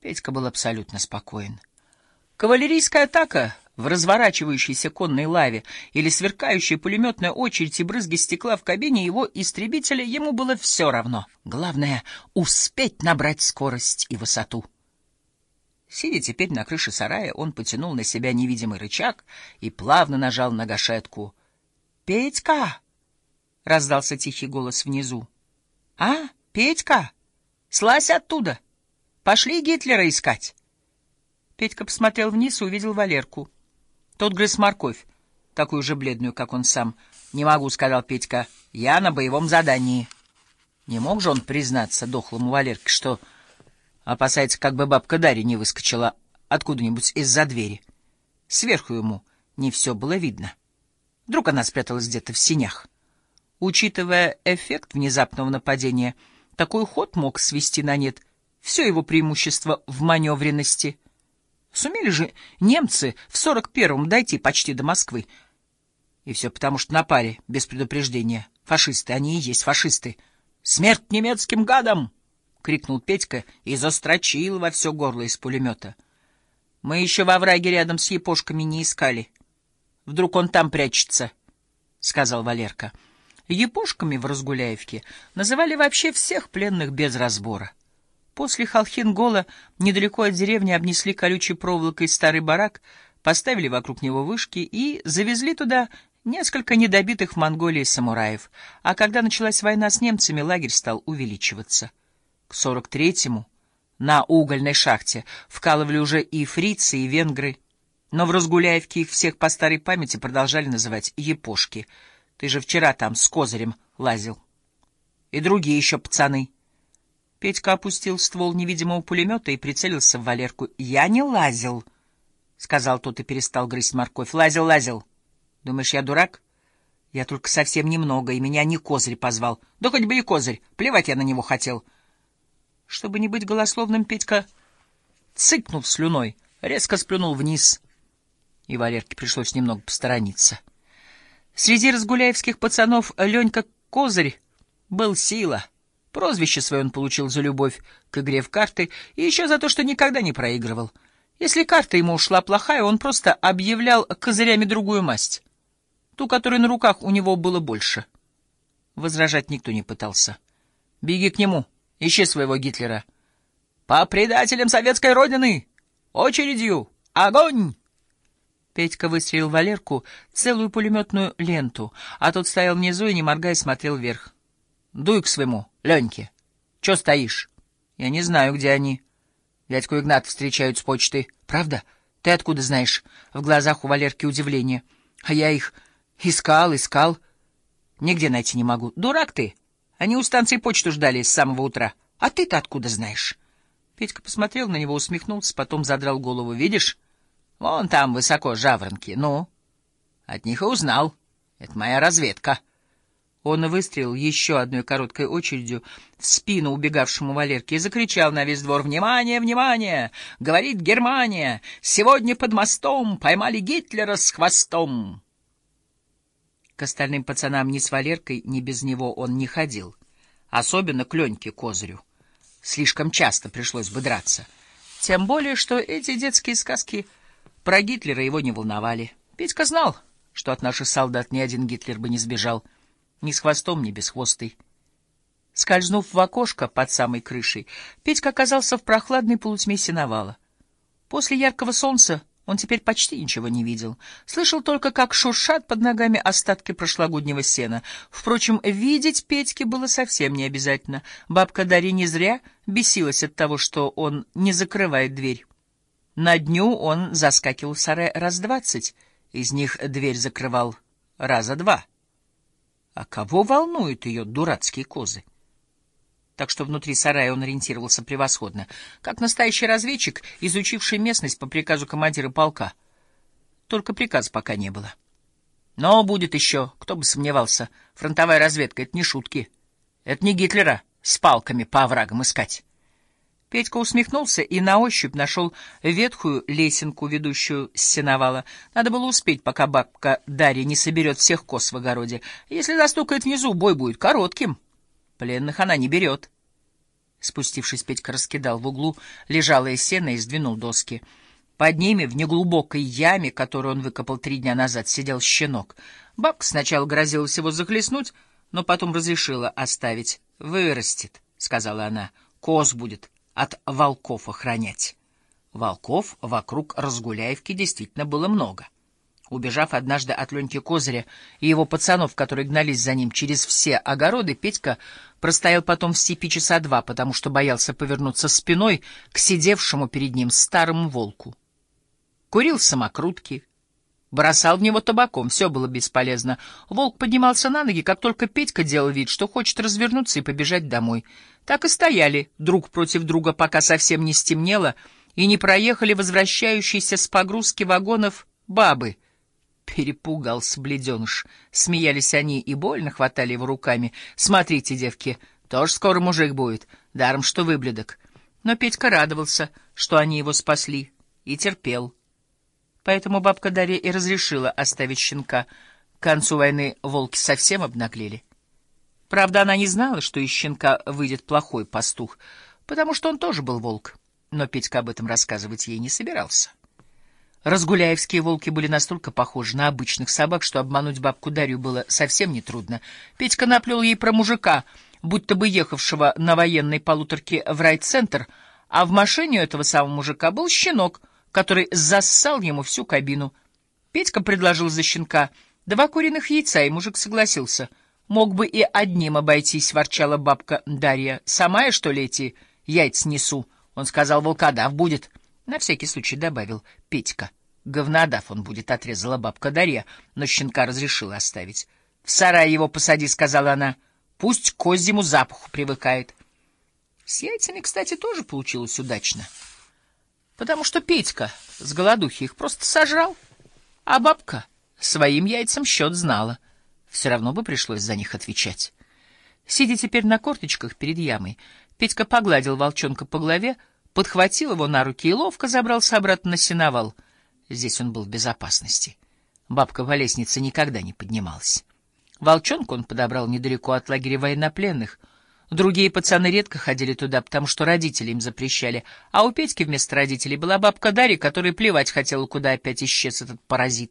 Петька был абсолютно спокоен. Кавалерийская атака в разворачивающейся конной лаве или сверкающая пулеметная очередь и брызги стекла в кабине его истребителя ему было все равно. Главное — успеть набрать скорость и высоту. Сидя теперь на крыше сарая, он потянул на себя невидимый рычаг и плавно нажал на гашетку. «Петька!» — раздался тихий голос внизу. «А, Петька? Слазь оттуда! Пошли Гитлера искать!» Петька посмотрел вниз и увидел Валерку. Тот грыз морковь, такую же бледную, как он сам. «Не могу», — сказал Петька, — «я на боевом задании». Не мог же он признаться дохлому Валерке, что опасается, как бы бабка Дарья не выскочила откуда-нибудь из-за двери. Сверху ему не все было видно. Вдруг она спряталась где-то в синях. Учитывая эффект внезапного нападения, такой ход мог свести на нет все его преимущество в маневренности — Сумели же немцы в 41-м дойти почти до Москвы. И все потому, что напали без предупреждения. Фашисты, они и есть фашисты. «Смерть немецким гадам!» — крикнул Петька и застрочил во все горло из пулемета. «Мы еще во враге рядом с епошками не искали. Вдруг он там прячется», — сказал Валерка. Епошками в Разгуляевке называли вообще всех пленных без разбора. После Халхингола недалеко от деревни обнесли колючей проволокой старый барак, поставили вокруг него вышки и завезли туда несколько недобитых в Монголии самураев. А когда началась война с немцами, лагерь стал увеличиваться. К 43-му на угольной шахте вкалывали уже и фрицы, и венгры, но в Разгуляевке их всех по старой памяти продолжали называть «епошки». Ты же вчера там с козырем лазил. И другие еще пацаны — Петька опустил ствол невидимого пулемета и прицелился в Валерку. — Я не лазил, — сказал тот и перестал грызть морковь. — Лазил, лазил. Думаешь, я дурак? Я только совсем немного, и меня не козырь позвал. Да хоть бы и козырь, плевать я на него хотел. Чтобы не быть голословным, Петька, цыкнув слюной, резко сплюнул вниз, и Валерке пришлось немного посторониться. Среди разгуляевских пацанов Ленька Козырь был сила — Прозвище свое он получил за любовь к игре в карты и еще за то, что никогда не проигрывал. Если карта ему ушла плохая, он просто объявлял козырями другую масть, ту, которой на руках у него было больше. Возражать никто не пытался. «Беги к нему, ищи своего Гитлера». «По предателям советской родины! Очередью! Огонь!» Петька выстрелил Валерку целую пулеметную ленту, а тот стоял внизу и, не моргая, смотрел вверх. Дуй к своему, Леньке. Че стоишь? Я не знаю, где они. Дядьку Игнат встречают с почты. Правда? Ты откуда знаешь? В глазах у Валерки удивление. А я их искал, искал. Нигде найти не могу. Дурак ты. Они у станции почту ждали с самого утра. А ты-то откуда знаешь? Петька посмотрел на него, усмехнулся, потом задрал голову. Видишь? Вон там высоко жаворонки. Ну? От них и узнал. Это моя разведка. Он выстрелил еще одной короткой очередью в спину убегавшему Валерке и закричал на весь двор «Внимание, внимание! Говорит Германия! Сегодня под мостом поймали Гитлера с хвостом!» К остальным пацанам ни с Валеркой, ни без него он не ходил. Особенно к Леньке Козырю. Слишком часто пришлось бы драться. Тем более, что эти детские сказки про Гитлера его не волновали. Петька знал, что от наших солдат ни один Гитлер бы не сбежал — ни с хвостом, ни без хвостой. Скользнув в окошко под самой крышей, Петька оказался в прохладной полутьме сеновала. После яркого солнца он теперь почти ничего не видел. Слышал только, как шуршат под ногами остатки прошлогоднего сена. Впрочем, видеть Петьке было совсем не обязательно. Бабка Дарья не зря бесилась от того, что он не закрывает дверь. На дню он заскакивал в сарай раз двадцать, из них дверь закрывал раза два. А кого волнуют ее дурацкие козы? Так что внутри сарая он ориентировался превосходно, как настоящий разведчик, изучивший местность по приказу командира полка. Только приказ пока не было. Но будет еще, кто бы сомневался, фронтовая разведка — это не шутки. Это не Гитлера с палками по оврагам искать. Петька усмехнулся и на ощупь нашел ветхую лесенку, ведущую с сеновала. Надо было успеть, пока бабка Дарья не соберет всех коз в огороде. Если застукает внизу, бой будет коротким. Пленных она не берет. Спустившись, Петька раскидал в углу лежалое сено и сдвинул доски. Под ними, в неглубокой яме, которую он выкопал три дня назад, сидел щенок. Бабка сначала грозилась его захлестнуть, но потом разрешила оставить. «Вырастет», — сказала она, — «коз будет от волков охранять». Волков вокруг Разгуляевки действительно было много. Убежав однажды от Леньки Козыря и его пацанов, которые гнались за ним через все огороды, Петька простоял потом в степи часа два, потому что боялся повернуться спиной к сидевшему перед ним старому волку. Курил самокрутки, бросал в него табаком, все было бесполезно. Волк поднимался на ноги, как только Петька делал вид, что хочет развернуться и побежать домой. Так и стояли друг против друга, пока совсем не стемнело, и не проехали возвращающиеся с погрузки вагонов бабы — Перепугался бледеныш. Смеялись они и больно хватали его руками. «Смотрите, девки, тоже скоро мужик будет, даром что выбледок». Но Петька радовался, что они его спасли, и терпел. Поэтому бабка Дарья и разрешила оставить щенка. К концу войны волки совсем обнаглели. Правда, она не знала, что из щенка выйдет плохой пастух, потому что он тоже был волк. Но Петька об этом рассказывать ей не собирался. Разгуляевские волки были настолько похожи на обычных собак, что обмануть бабку Дарью было совсем нетрудно. Петька наплел ей про мужика, будто бы ехавшего на военной полуторке в райцентр, а в машине у этого самого мужика был щенок, который зассал ему всю кабину. Петька предложил за щенка два куриных яйца, и мужик согласился. «Мог бы и одним обойтись», — ворчала бабка Дарья. «Сама я, что ли, эти яйца несу?» Он сказал, «Волкодав будет». На всякий случай добавил Петька. Говнодав он будет, отрезала бабка Дарья, но щенка разрешила оставить. — В сарай его посади, — сказала она. — Пусть к козьему запаху привыкает. С яйцами, кстати, тоже получилось удачно. Потому что Петька с голодухи их просто сожрал, а бабка своим яйцам счет знала. Все равно бы пришлось за них отвечать. Сидя теперь на корточках перед ямой, Петька погладил волчонка по голове, подхватил его на руки и ловко забрался обратно на сеновал — Здесь он был в безопасности. Бабка по лестнице никогда не поднималась. Волчонку он подобрал недалеко от лагеря военнопленных. Другие пацаны редко ходили туда, потому что родители им запрещали, а у Петьки вместо родителей была бабка Дарья, которая плевать хотела, куда опять исчез этот паразит.